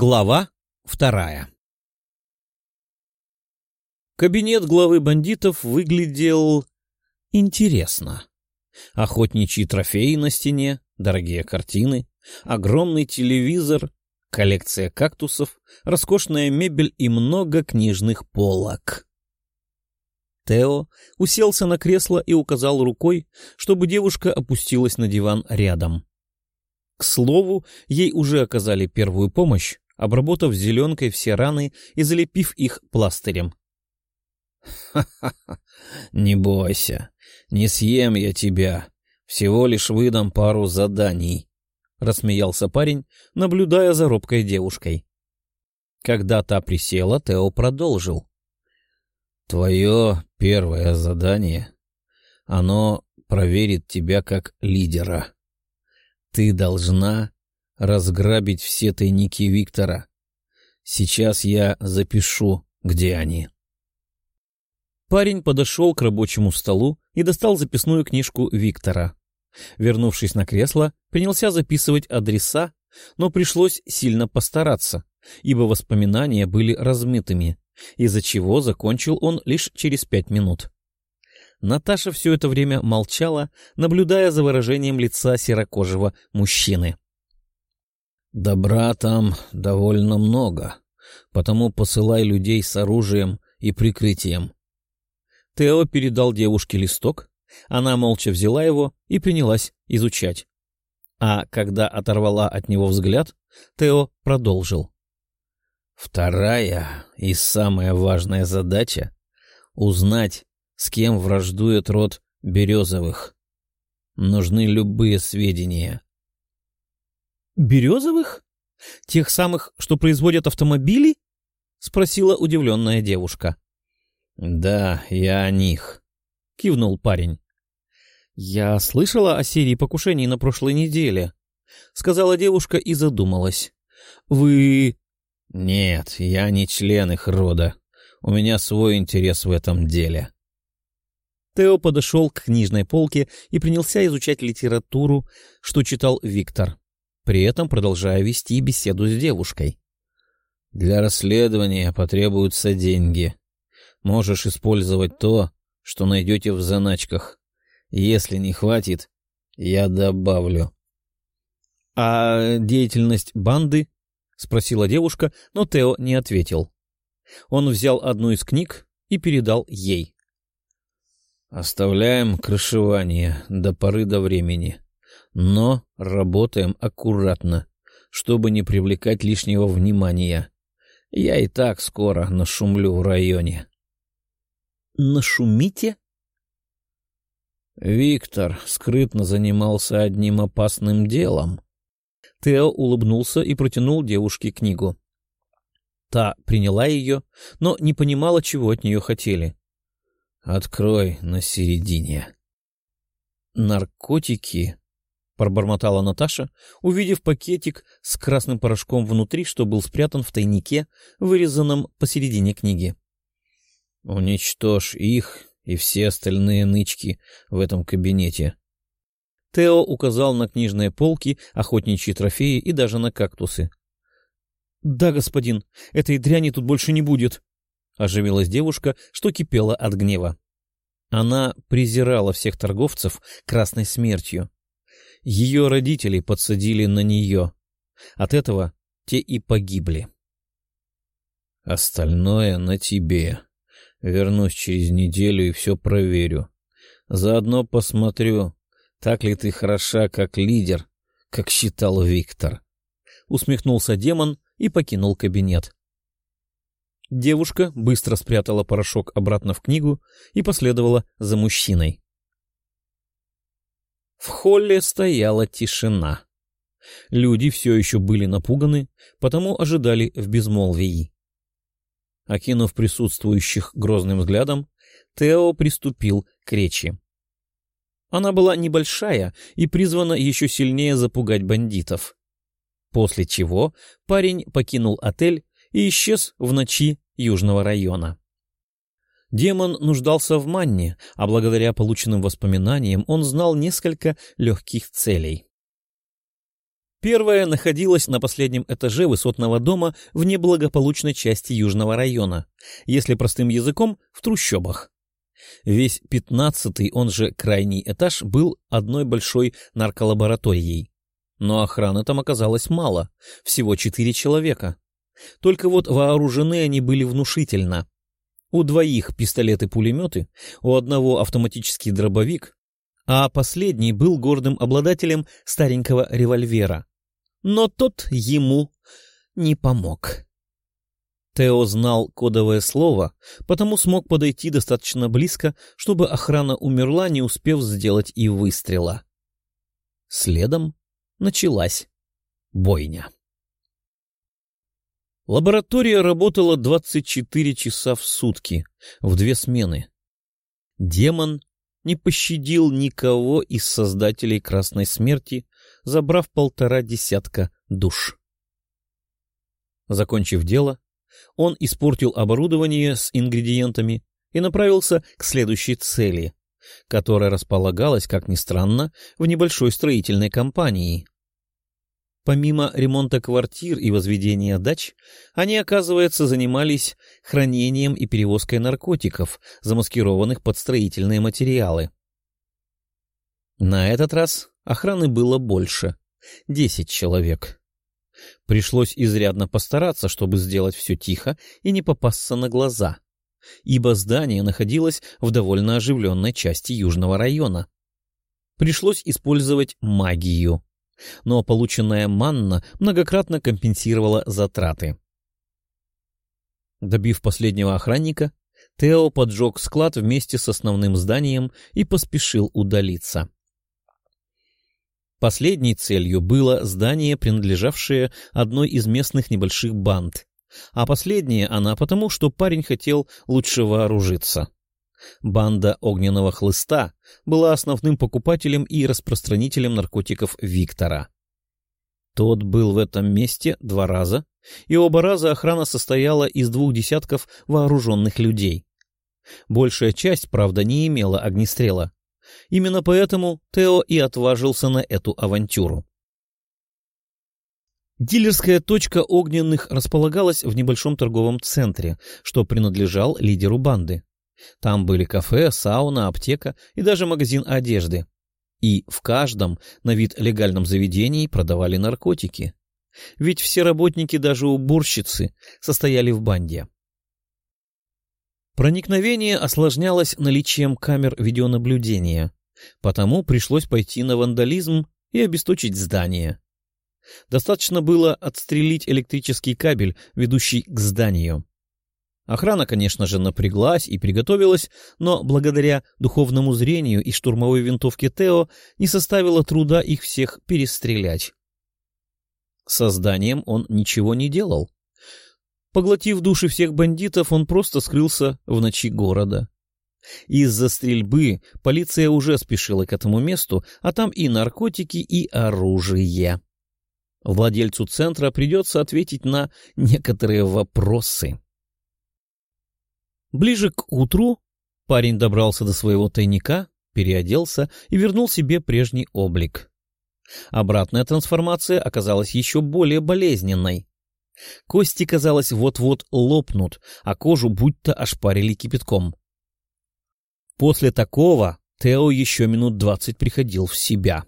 Глава вторая Кабинет главы бандитов выглядел интересно. Охотничьи трофеи на стене, дорогие картины, огромный телевизор, коллекция кактусов, роскошная мебель и много книжных полок. Тео уселся на кресло и указал рукой, чтобы девушка опустилась на диван рядом. К слову, ей уже оказали первую помощь, обработав зеленкой все раны и залепив их пластырем. «Ха-ха-ха! Не бойся, не съем я тебя, всего лишь выдам пару заданий», — рассмеялся парень, наблюдая за робкой девушкой. Когда та присела, Тео продолжил. «Твое первое задание, оно проверит тебя как лидера. Ты должна разграбить все тайники Виктора. Сейчас я запишу, где они. Парень подошел к рабочему столу и достал записную книжку Виктора. Вернувшись на кресло, принялся записывать адреса, но пришлось сильно постараться, ибо воспоминания были размытыми, из-за чего закончил он лишь через пять минут. Наташа все это время молчала, наблюдая за выражением лица серокожего мужчины. Добра там довольно много, потому посылай людей с оружием и прикрытием. Тео передал девушке листок, она молча взяла его и принялась изучать. А когда оторвала от него взгляд, Тео продолжил. Вторая и самая важная задача — узнать, с кем враждует род Березовых. Нужны любые сведения — «Березовых? Тех самых, что производят автомобили?» — спросила удивленная девушка. «Да, я о них», — кивнул парень. «Я слышала о серии покушений на прошлой неделе», — сказала девушка и задумалась. «Вы...» «Нет, я не член их рода. У меня свой интерес в этом деле». Тео подошел к книжной полке и принялся изучать литературу, что читал Виктор при этом продолжая вести беседу с девушкой. «Для расследования потребуются деньги. Можешь использовать то, что найдете в заначках. Если не хватит, я добавлю». «А деятельность банды?» — спросила девушка, но Тео не ответил. Он взял одну из книг и передал ей. «Оставляем крышевание до поры до времени. Но работаем аккуратно, чтобы не привлекать лишнего внимания. Я и так скоро нашумлю в районе. Нашумите? Виктор скрытно занимался одним опасным делом. Тео улыбнулся и протянул девушке книгу. Та приняла ее, но не понимала, чего от нее хотели. «Открой на середине». «Наркотики пробормотала Наташа, увидев пакетик с красным порошком внутри, что был спрятан в тайнике, вырезанном посередине книги. «Уничтожь их и все остальные нычки в этом кабинете». Тео указал на книжные полки, охотничьи трофеи и даже на кактусы. «Да, господин, этой дряни тут больше не будет», — оживилась девушка, что кипела от гнева. Она презирала всех торговцев красной смертью. Ее родители подсадили на нее. От этого те и погибли. Остальное на тебе. Вернусь через неделю и все проверю. Заодно посмотрю, так ли ты хороша как лидер, как считал Виктор. Усмехнулся демон и покинул кабинет. Девушка быстро спрятала порошок обратно в книгу и последовала за мужчиной. В холле стояла тишина. Люди все еще были напуганы, потому ожидали в безмолвии. Окинув присутствующих грозным взглядом, Тео приступил к речи. Она была небольшая и призвана еще сильнее запугать бандитов. После чего парень покинул отель и исчез в ночи южного района. Демон нуждался в манне, а благодаря полученным воспоминаниям он знал несколько легких целей. Первая находилась на последнем этаже высотного дома в неблагополучной части Южного района, если простым языком — в трущобах. Весь пятнадцатый, он же крайний этаж, был одной большой нарколабораторией. Но охраны там оказалось мало, всего четыре человека. Только вот вооружены они были внушительно. У двоих пистолеты-пулеметы, у одного автоматический дробовик, а последний был гордым обладателем старенького револьвера. Но тот ему не помог. Тео знал кодовое слово, потому смог подойти достаточно близко, чтобы охрана умерла, не успев сделать и выстрела. Следом началась бойня. Лаборатория работала 24 часа в сутки, в две смены. Демон не пощадил никого из создателей Красной Смерти, забрав полтора десятка душ. Закончив дело, он испортил оборудование с ингредиентами и направился к следующей цели, которая располагалась, как ни странно, в небольшой строительной компании. Помимо ремонта квартир и возведения дач, они, оказывается, занимались хранением и перевозкой наркотиков, замаскированных под строительные материалы. На этот раз охраны было больше — десять человек. Пришлось изрядно постараться, чтобы сделать все тихо и не попасться на глаза, ибо здание находилось в довольно оживленной части южного района. Пришлось использовать магию — но полученная манна многократно компенсировала затраты. Добив последнего охранника, Тео поджег склад вместе с основным зданием и поспешил удалиться. Последней целью было здание, принадлежавшее одной из местных небольших банд, а последнее она потому, что парень хотел лучше вооружиться. Банда огненного хлыста была основным покупателем и распространителем наркотиков Виктора. Тот был в этом месте два раза, и оба раза охрана состояла из двух десятков вооруженных людей. Большая часть, правда, не имела огнестрела. Именно поэтому Тео и отважился на эту авантюру. Дилерская точка огненных располагалась в небольшом торговом центре, что принадлежал лидеру банды. Там были кафе, сауна, аптека и даже магазин одежды. И в каждом на вид легальном заведении продавали наркотики. Ведь все работники, даже уборщицы, состояли в банде. Проникновение осложнялось наличием камер видеонаблюдения, потому пришлось пойти на вандализм и обесточить здание. Достаточно было отстрелить электрический кабель, ведущий к зданию. Охрана, конечно же, напряглась и приготовилась, но благодаря духовному зрению и штурмовой винтовке Тео не составило труда их всех перестрелять. Со зданием он ничего не делал. Поглотив души всех бандитов, он просто скрылся в ночи города. Из-за стрельбы полиция уже спешила к этому месту, а там и наркотики, и оружие. Владельцу центра придется ответить на некоторые вопросы. Ближе к утру парень добрался до своего тайника, переоделся и вернул себе прежний облик. Обратная трансформация оказалась еще более болезненной. Кости, казалось, вот-вот лопнут, а кожу будто ошпарили кипятком. После такого Тео еще минут двадцать приходил в себя.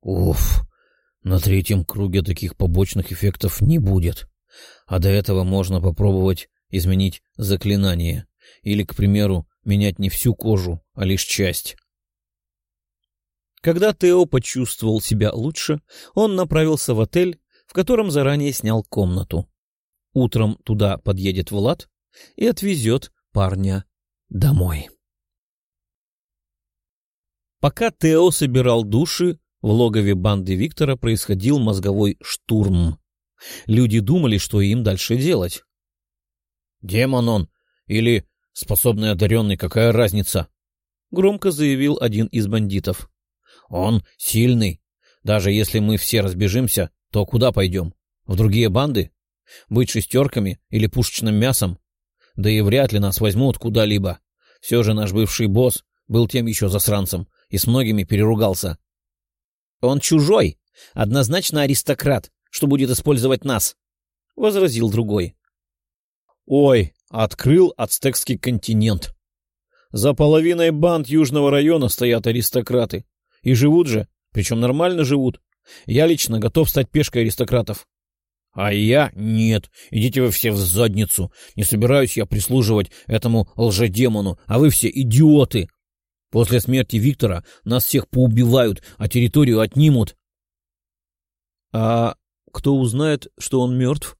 Уф, на третьем круге таких побочных эффектов не будет. А до этого можно попробовать изменить заклинание или, к примеру, менять не всю кожу, а лишь часть. Когда Тео почувствовал себя лучше, он направился в отель, в котором заранее снял комнату. Утром туда подъедет Влад и отвезет парня домой. Пока Тео собирал души, в логове банды Виктора происходил мозговой штурм. Люди думали, что им дальше делать. Демон он или способный одаренный, какая разница? Громко заявил один из бандитов. Он сильный. Даже если мы все разбежимся, то куда пойдем? В другие банды? Быть шестерками или пушечным мясом? Да и вряд ли нас возьмут куда-либо. Все же наш бывший босс был тем еще засранцем и с многими переругался. Он чужой, Однозначно аристократ, что будет использовать нас, — возразил другой. — Ой, открыл ацтекский континент. За половиной банд южного района стоят аристократы. И живут же, причем нормально живут. Я лично готов стать пешкой аристократов. А я нет. Идите вы все в задницу. Не собираюсь я прислуживать этому лжедемону, а вы все идиоты. После смерти Виктора нас всех поубивают, а территорию отнимут. — А кто узнает, что он мертв? —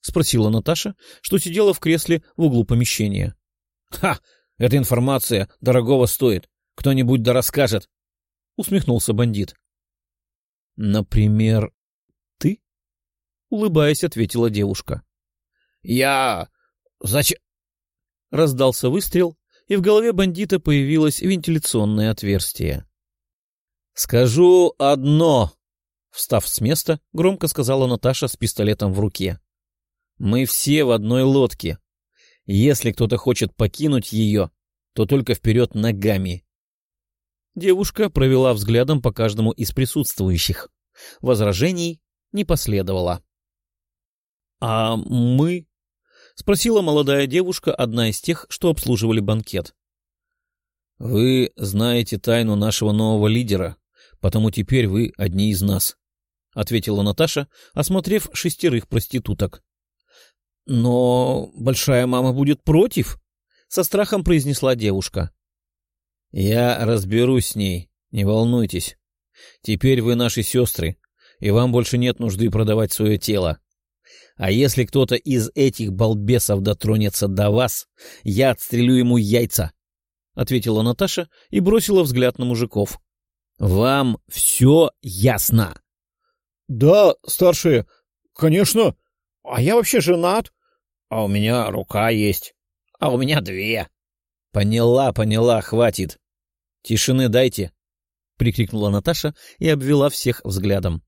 спросила Наташа, что сидела в кресле в углу помещения. — Ха! Эта информация дорогого стоит. Кто-нибудь да расскажет. — усмехнулся бандит. — Например, ты? — улыбаясь, ответила девушка. — Я... Зачем... Раздался выстрел, и в голове бандита появилось вентиляционное отверстие. — Скажу одно, Встав с места, громко сказала Наташа с пистолетом в руке. «Мы все в одной лодке. Если кто-то хочет покинуть ее, то только вперед ногами». Девушка провела взглядом по каждому из присутствующих. Возражений не последовало. «А мы?» — спросила молодая девушка, одна из тех, что обслуживали банкет. «Вы знаете тайну нашего нового лидера, потому теперь вы одни из нас», — ответила Наташа, осмотрев шестерых проституток. — Но большая мама будет против, — со страхом произнесла девушка. — Я разберусь с ней, не волнуйтесь. Теперь вы наши сестры, и вам больше нет нужды продавать свое тело. А если кто-то из этих балбесов дотронется до вас, я отстрелю ему яйца, — ответила Наташа и бросила взгляд на мужиков. — Вам все ясно? Да, старшие, конечно. А я вообще женат. А у меня рука есть. А у меня две. Поняла, поняла, хватит. Тишины дайте, прикрикнула Наташа и обвела всех взглядом.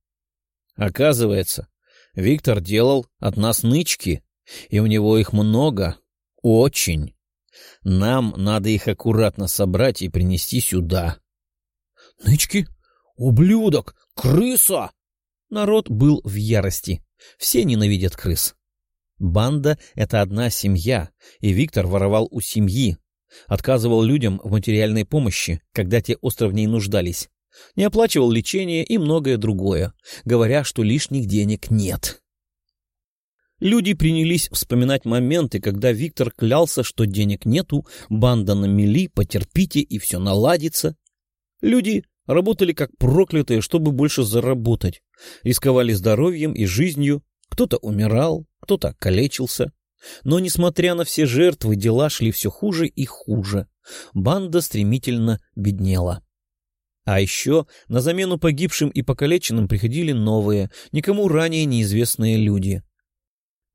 Оказывается, Виктор делал от нас нычки, и у него их много, очень. Нам надо их аккуратно собрать и принести сюда. — Нычки? Ублюдок! Крыса! Народ был в ярости. Все ненавидят крыс. Банда — это одна семья, и Виктор воровал у семьи. Отказывал людям в материальной помощи, когда те остро в ней нуждались. Не оплачивал лечение и многое другое, говоря, что лишних денег нет. Люди принялись вспоминать моменты, когда Виктор клялся, что денег нету, банда на мели, потерпите и все наладится. Люди Работали как проклятые, чтобы больше заработать. Рисковали здоровьем и жизнью. Кто-то умирал, кто-то калечился. Но, несмотря на все жертвы, дела шли все хуже и хуже. Банда стремительно беднела. А еще на замену погибшим и покалеченным приходили новые, никому ранее неизвестные люди.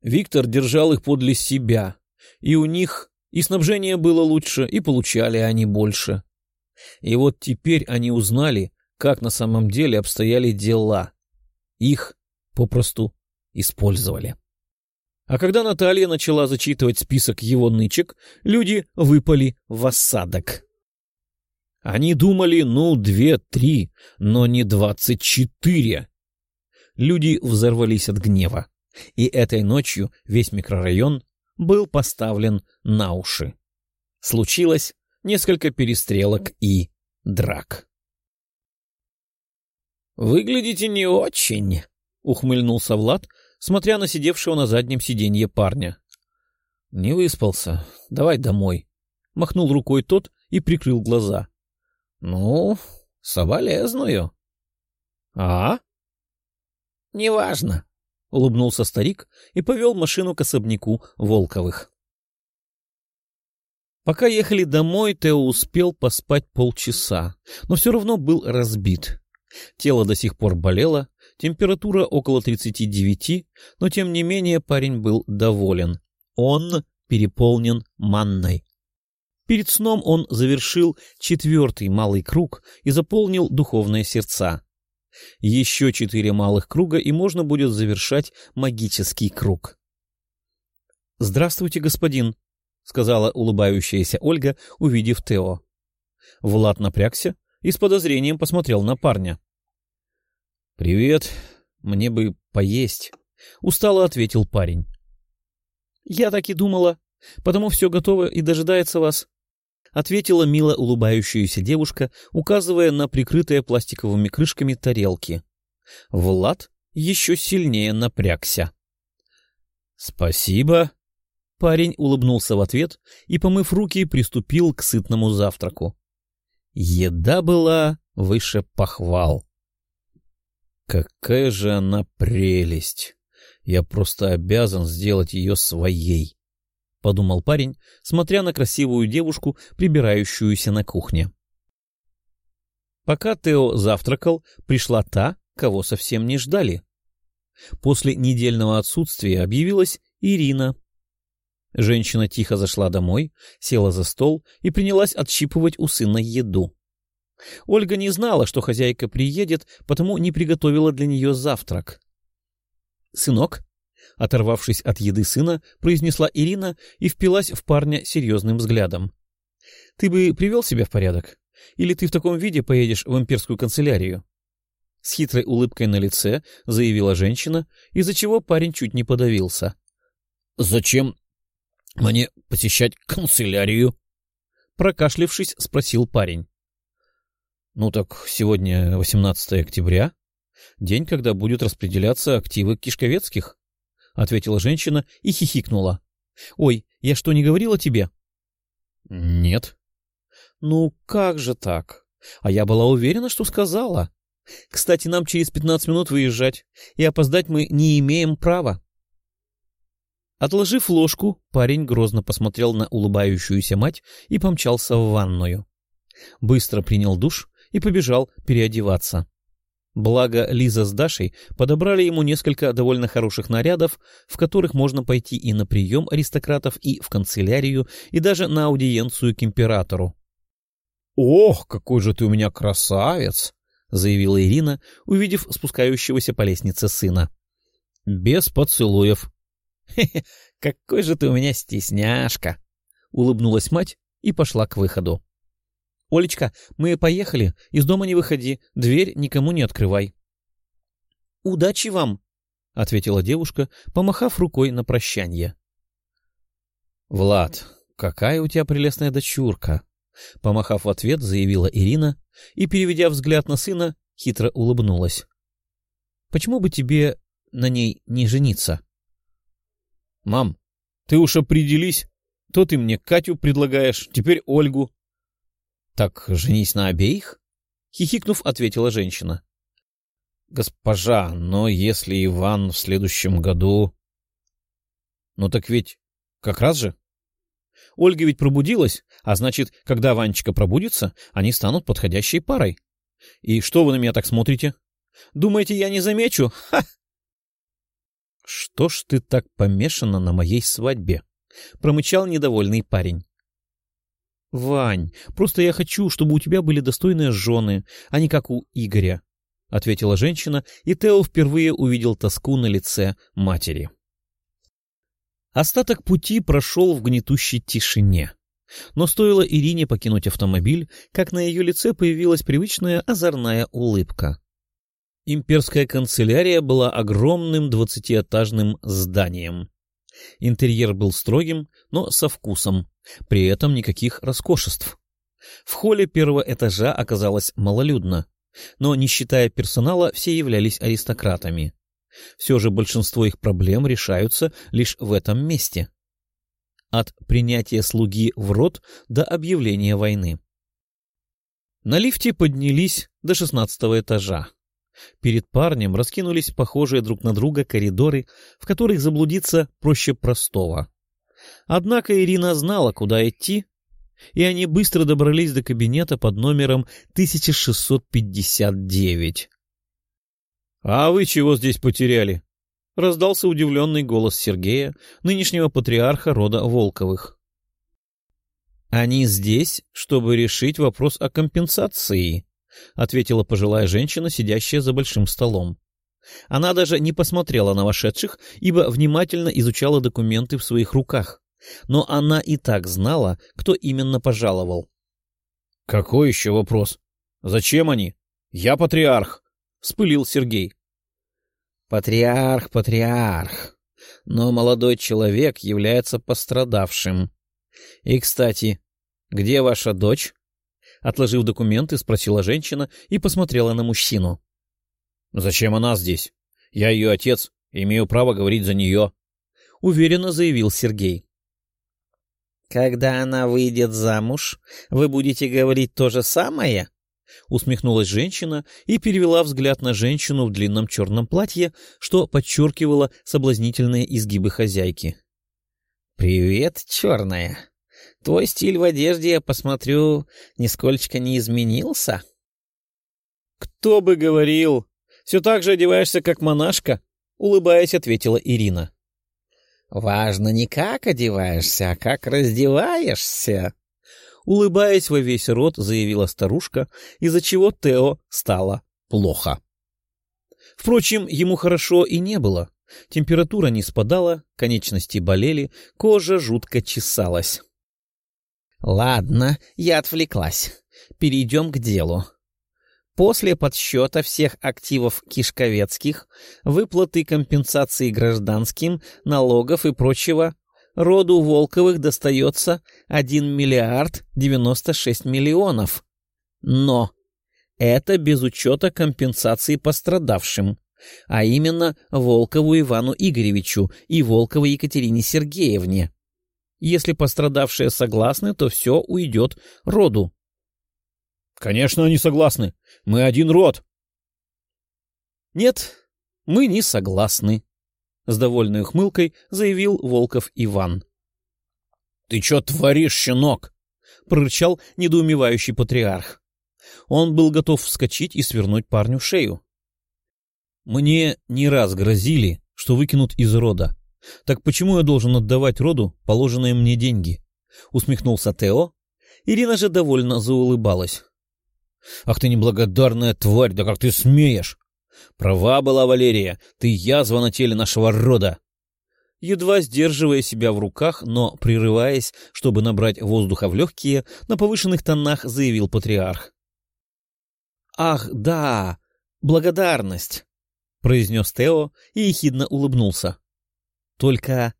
Виктор держал их подле себя, и у них и снабжение было лучше, и получали они больше. И вот теперь они узнали, как на самом деле обстояли дела. Их попросту использовали. А когда Наталья начала зачитывать список его нычек, люди выпали в осадок. Они думали, ну, две-три, но не двадцать четыре. Люди взорвались от гнева, и этой ночью весь микрорайон был поставлен на уши. Случилось несколько перестрелок и драк. «Выглядите не очень», — ухмыльнулся Влад, смотря на сидевшего на заднем сиденье парня. «Не выспался. Давай домой», — махнул рукой тот и прикрыл глаза. «Ну, соболезную». «А?» «Неважно», — улыбнулся старик и повел машину к особняку Волковых. Пока ехали домой, Тео успел поспать полчаса, но все равно был разбит. Тело до сих пор болело, температура около 39, но тем не менее парень был доволен. Он переполнен манной. Перед сном он завершил четвертый малый круг и заполнил духовные сердца. Еще четыре малых круга, и можно будет завершать магический круг. «Здравствуйте, господин», — сказала улыбающаяся Ольга, увидев Тео. Влад напрягся и с подозрением посмотрел на парня. «Привет. Мне бы поесть», — устало ответил парень. «Я так и думала, потому все готово и дожидается вас», — ответила мило улыбающаяся девушка, указывая на прикрытые пластиковыми крышками тарелки. Влад еще сильнее напрягся. «Спасибо», Парень улыбнулся в ответ и, помыв руки, приступил к сытному завтраку. Еда была выше похвал. Какая же она прелесть! Я просто обязан сделать ее своей, — подумал парень, смотря на красивую девушку, прибирающуюся на кухне. Пока Тео завтракал, пришла та, кого совсем не ждали. После недельного отсутствия объявилась Ирина. Женщина тихо зашла домой, села за стол и принялась отщипывать у сына еду. Ольга не знала, что хозяйка приедет, потому не приготовила для нее завтрак. «Сынок», оторвавшись от еды сына, произнесла Ирина и впилась в парня серьезным взглядом. «Ты бы привел себя в порядок? Или ты в таком виде поедешь в имперскую канцелярию?» С хитрой улыбкой на лице заявила женщина, из-за чего парень чуть не подавился. «Зачем мне посещать канцелярию? Прокашлившись, спросил парень. Ну так сегодня 18 октября, день, когда будут распределяться активы Кишковецких, ответила женщина и хихикнула. Ой, я что, не говорила тебе? Нет. Ну как же так? А я была уверена, что сказала. Кстати, нам через пятнадцать минут выезжать, и опоздать мы не имеем права. Отложив ложку, парень грозно посмотрел на улыбающуюся мать и помчался в ванную. Быстро принял душ и побежал переодеваться. Благо Лиза с Дашей подобрали ему несколько довольно хороших нарядов, в которых можно пойти и на прием аристократов, и в канцелярию, и даже на аудиенцию к императору. «Ох, какой же ты у меня красавец!» — заявила Ирина, увидев спускающегося по лестнице сына. «Без поцелуев», «Хе-хе, какой же ты у меня стесняшка!» — улыбнулась мать и пошла к выходу. «Олечка, мы поехали, из дома не выходи, дверь никому не открывай». «Удачи вам!» — ответила девушка, помахав рукой на прощание. «Влад, какая у тебя прелестная дочурка!» — помахав в ответ, заявила Ирина и, переведя взгляд на сына, хитро улыбнулась. «Почему бы тебе на ней не жениться?» «Мам, ты уж определись. То ты мне Катю предлагаешь, теперь Ольгу». «Так женись на обеих?» — хихикнув, ответила женщина. «Госпожа, но если Иван в следующем году...» «Ну так ведь как раз же...» Ольга ведь пробудилась, а значит, когда Ванечка пробудится, они станут подходящей парой. И что вы на меня так смотрите? Думаете, я не замечу? Ха! «Что ж ты так помешана на моей свадьбе?» — промычал недовольный парень. «Вань, просто я хочу, чтобы у тебя были достойные жены, а не как у Игоря», — ответила женщина, и Тео впервые увидел тоску на лице матери. Остаток пути прошел в гнетущей тишине. Но стоило Ирине покинуть автомобиль, как на ее лице появилась привычная озорная улыбка. Имперская канцелярия была огромным двадцатиэтажным зданием. Интерьер был строгим, но со вкусом, при этом никаких роскошеств. В холле первого этажа оказалось малолюдно, но, не считая персонала, все являлись аристократами. Все же большинство их проблем решаются лишь в этом месте. От принятия слуги в рот до объявления войны. На лифте поднялись до шестнадцатого этажа. Перед парнем раскинулись похожие друг на друга коридоры, в которых заблудиться проще простого. Однако Ирина знала, куда идти, и они быстро добрались до кабинета под номером 1659. — А вы чего здесь потеряли? — раздался удивленный голос Сергея, нынешнего патриарха рода Волковых. — Они здесь, чтобы решить вопрос о компенсации, — ответила пожилая женщина, сидящая за большим столом. Она даже не посмотрела на вошедших, ибо внимательно изучала документы в своих руках. Но она и так знала, кто именно пожаловал. — Какой еще вопрос? Зачем они? Я патриарх, — вспылил Сергей. «Патриарх, патриарх, но молодой человек является пострадавшим. И, кстати, где ваша дочь?» Отложив документы, спросила женщина и посмотрела на мужчину. «Зачем она здесь? Я ее отец, имею право говорить за нее», — уверенно заявил Сергей. «Когда она выйдет замуж, вы будете говорить то же самое?» Усмехнулась женщина и перевела взгляд на женщину в длинном черном платье, что подчеркивало соблазнительные изгибы хозяйки. «Привет, черная. Твой стиль в одежде, я посмотрю, нисколько не изменился?» «Кто бы говорил! Все так же одеваешься, как монашка!» — улыбаясь, ответила Ирина. «Важно не как одеваешься, а как раздеваешься!» Улыбаясь во весь рот, заявила старушка, из-за чего Тео стало плохо. Впрочем, ему хорошо и не было. Температура не спадала, конечности болели, кожа жутко чесалась. «Ладно, я отвлеклась. Перейдем к делу. После подсчета всех активов Кишковецких, выплаты компенсации гражданским, налогов и прочего роду Волковых достается 1 миллиард 96 миллионов. Но это без учета компенсации пострадавшим, а именно Волкову Ивану Игоревичу и Волковой Екатерине Сергеевне. Если пострадавшие согласны, то все уйдет роду. — Конечно, они согласны. Мы один род. — Нет, мы не согласны, с довольной ухмылкой заявил Волков Иван. — Ты что творишь, щенок? — прорычал недоумевающий патриарх. Он был готов вскочить и свернуть парню шею. — Мне не раз грозили, что выкинут из рода. Так почему я должен отдавать роду положенные мне деньги? — усмехнулся Тео. Ирина же довольно заулыбалась. — Ах ты неблагодарная тварь, да как ты смеешь! Права была Валерия, ты язва на теле нашего рода. Едва сдерживая себя в руках, но прерываясь, чтобы набрать воздуха в легкие, на повышенных тонах заявил патриарх. «Ах, да, благодарность!» — произнес Тео и ехидно улыбнулся. «Только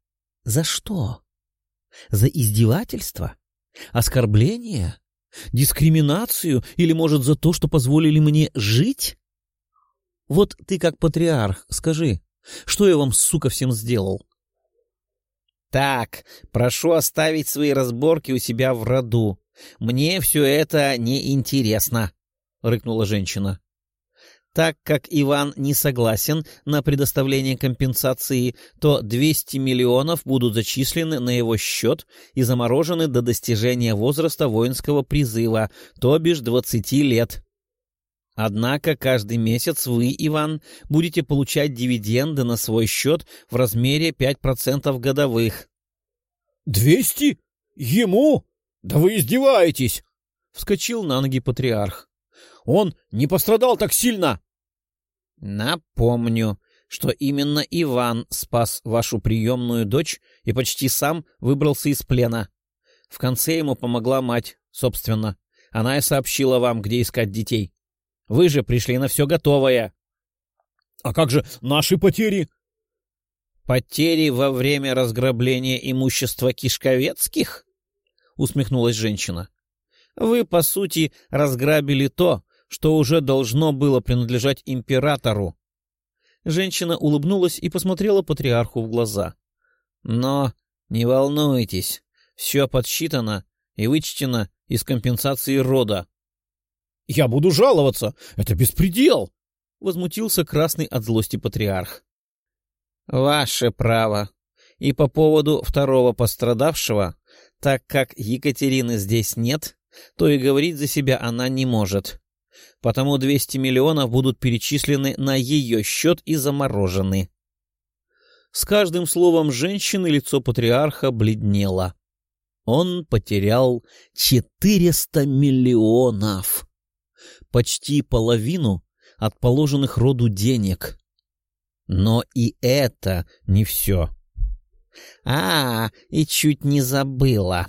за что? За издевательство? Оскорбление? Дискриминацию или, может, за то, что позволили мне жить?» Вот ты как патриарх, скажи, что я вам, сука, всем сделал? — Так, прошу оставить свои разборки у себя в роду. Мне все это не интересно, рыкнула женщина. Так как Иван не согласен на предоставление компенсации, то 200 миллионов будут зачислены на его счет и заморожены до достижения возраста воинского призыва, то бишь 20 лет. Однако каждый месяц вы, Иван, будете получать дивиденды на свой счет в размере 5% годовых. «Двести? Ему? Да вы издеваетесь!» — вскочил на ноги патриарх. «Он не пострадал так сильно!» «Напомню, что именно Иван спас вашу приемную дочь и почти сам выбрался из плена. В конце ему помогла мать, собственно. Она и сообщила вам, где искать детей. Вы же пришли на все готовое. — А как же наши потери? — Потери во время разграбления имущества Кишковецких? — усмехнулась женщина. — Вы, по сути, разграбили то, что уже должно было принадлежать императору. Женщина улыбнулась и посмотрела патриарху в глаза. — Но не волнуйтесь, все подсчитано и вычтено из компенсации рода. Я буду жаловаться. Это беспредел. Возмутился красный от злости патриарх. Ваше право. И по поводу второго пострадавшего, так как Екатерины здесь нет, то и говорить за себя она не может. Потому 200 миллионов будут перечислены на ее счет и заморожены. С каждым словом женщины лицо патриарха бледнело. Он потерял 400 миллионов почти половину от положенных роду денег. Но и это не все. А, и чуть не забыла.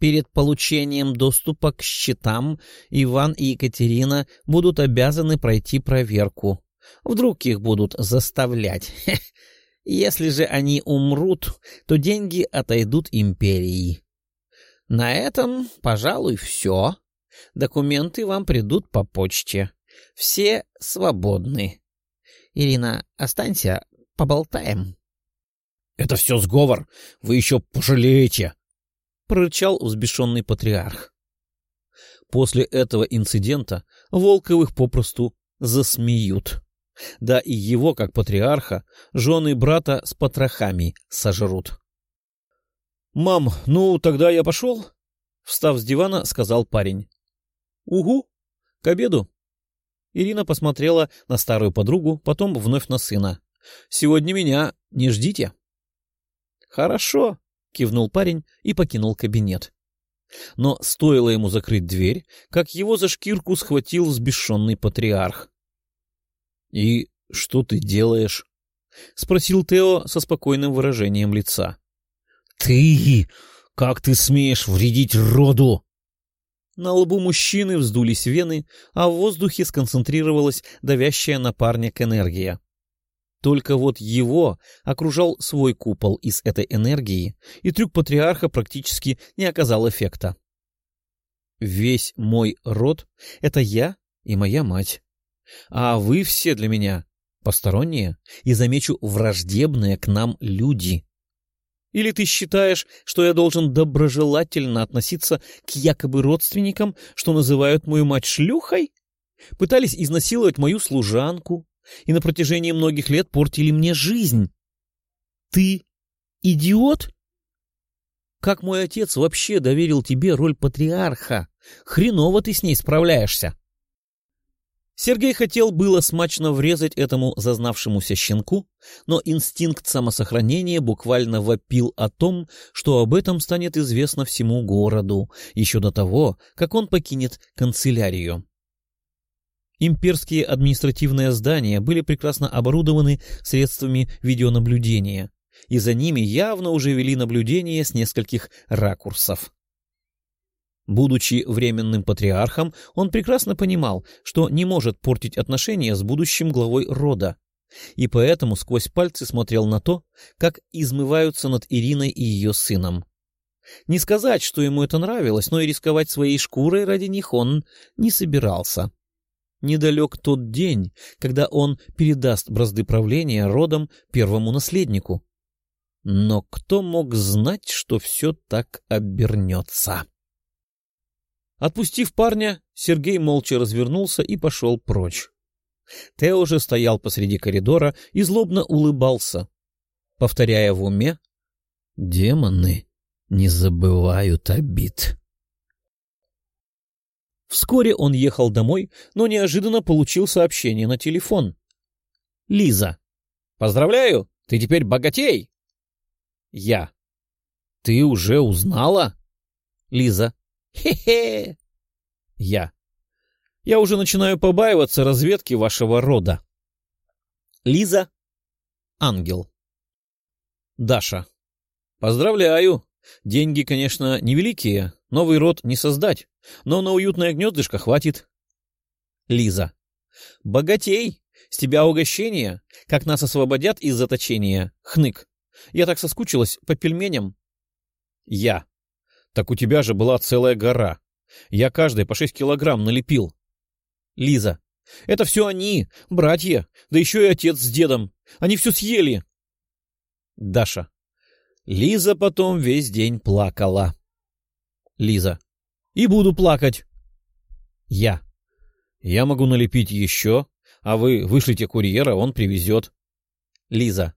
Перед получением доступа к счетам Иван и Екатерина будут обязаны пройти проверку. Вдруг их будут заставлять. Если же они умрут, то деньги отойдут империи. На этом, пожалуй, все. Документы вам придут по почте. Все свободны. Ирина, останься, поболтаем. — Это все сговор. Вы еще пожалеете, — прорычал взбешенный патриарх. После этого инцидента Волковых попросту засмеют. Да и его, как патриарха, жены брата с потрохами сожрут. — Мам, ну тогда я пошел? — встав с дивана, сказал парень. — Угу, к обеду. Ирина посмотрела на старую подругу, потом вновь на сына. — Сегодня меня не ждите. — Хорошо, — кивнул парень и покинул кабинет. Но стоило ему закрыть дверь, как его за шкирку схватил взбешенный патриарх. — И что ты делаешь? — спросил Тео со спокойным выражением лица. — Ты! Как ты смеешь вредить роду? На лбу мужчины вздулись вены, а в воздухе сконцентрировалась давящая на парня энергия. Только вот его окружал свой купол из этой энергии, и трюк патриарха практически не оказал эффекта. Весь мой род — это я и моя мать. А вы все для меня посторонние и, замечу, враждебные к нам люди. Или ты считаешь, что я должен доброжелательно относиться к якобы родственникам, что называют мою мать шлюхой? Пытались изнасиловать мою служанку и на протяжении многих лет портили мне жизнь. Ты идиот? Как мой отец вообще доверил тебе роль патриарха? Хреново ты с ней справляешься. Сергей хотел было смачно врезать этому зазнавшемуся щенку, но инстинкт самосохранения буквально вопил о том, что об этом станет известно всему городу, еще до того, как он покинет канцелярию. Имперские административные здания были прекрасно оборудованы средствами видеонаблюдения, и за ними явно уже вели наблюдение с нескольких ракурсов. Будучи временным патриархом, он прекрасно понимал, что не может портить отношения с будущим главой рода, и поэтому сквозь пальцы смотрел на то, как измываются над Ириной и ее сыном. Не сказать, что ему это нравилось, но и рисковать своей шкурой ради них он не собирался. Недалек тот день, когда он передаст бразды правления родом первому наследнику. Но кто мог знать, что все так обернется? Отпустив парня, Сергей молча развернулся и пошел прочь. Тео же стоял посреди коридора и злобно улыбался, повторяя в уме «Демоны не забывают обид». Вскоре он ехал домой, но неожиданно получил сообщение на телефон. «Лиза, поздравляю, ты теперь богатей!» «Я. Ты уже узнала?» «Лиза, Хе-хе! Я. Я уже начинаю побаиваться разведки вашего рода. Лиза. Ангел. Даша. Поздравляю. Деньги, конечно, невеликие, новый род не создать, но на уютное гнездышко хватит. Лиза. Богатей. С тебя угощение. Как нас освободят из заточения. Хнык. Я так соскучилась по пельменям. Я. Так у тебя же была целая гора. Я каждой по шесть килограмм налепил. Лиза. Это все они, братья, да еще и отец с дедом. Они все съели. Даша. Лиза потом весь день плакала. Лиза. И буду плакать. Я. Я могу налепить еще, а вы вышлите курьера, он привезет. Лиза.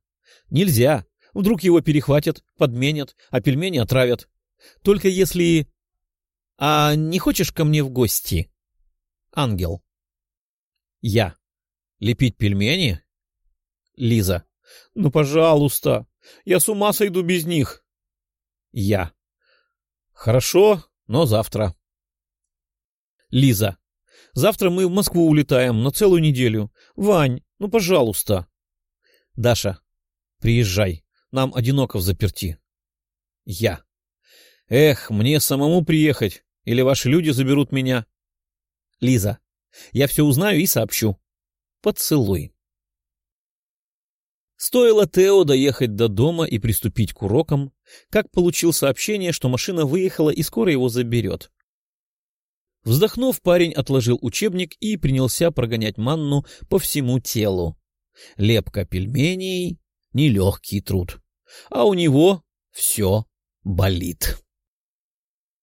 Нельзя. Вдруг его перехватят, подменят, а пельмени отравят. Только если... А не хочешь ко мне в гости? Ангел. Я. Лепить пельмени? Лиза. Ну, пожалуйста. Я с ума сойду без них. Я. Хорошо, но завтра. Лиза. Завтра мы в Москву улетаем на целую неделю. Вань, ну, пожалуйста. Даша. Приезжай. Нам одиноко заперти. Я. Эх, мне самому приехать, или ваши люди заберут меня. Лиза, я все узнаю и сообщу. Поцелуй. Стоило Тео доехать до дома и приступить к урокам, как получил сообщение, что машина выехала и скоро его заберет. Вздохнув, парень отложил учебник и принялся прогонять манну по всему телу. Лепка пельменей — нелегкий труд, а у него все болит.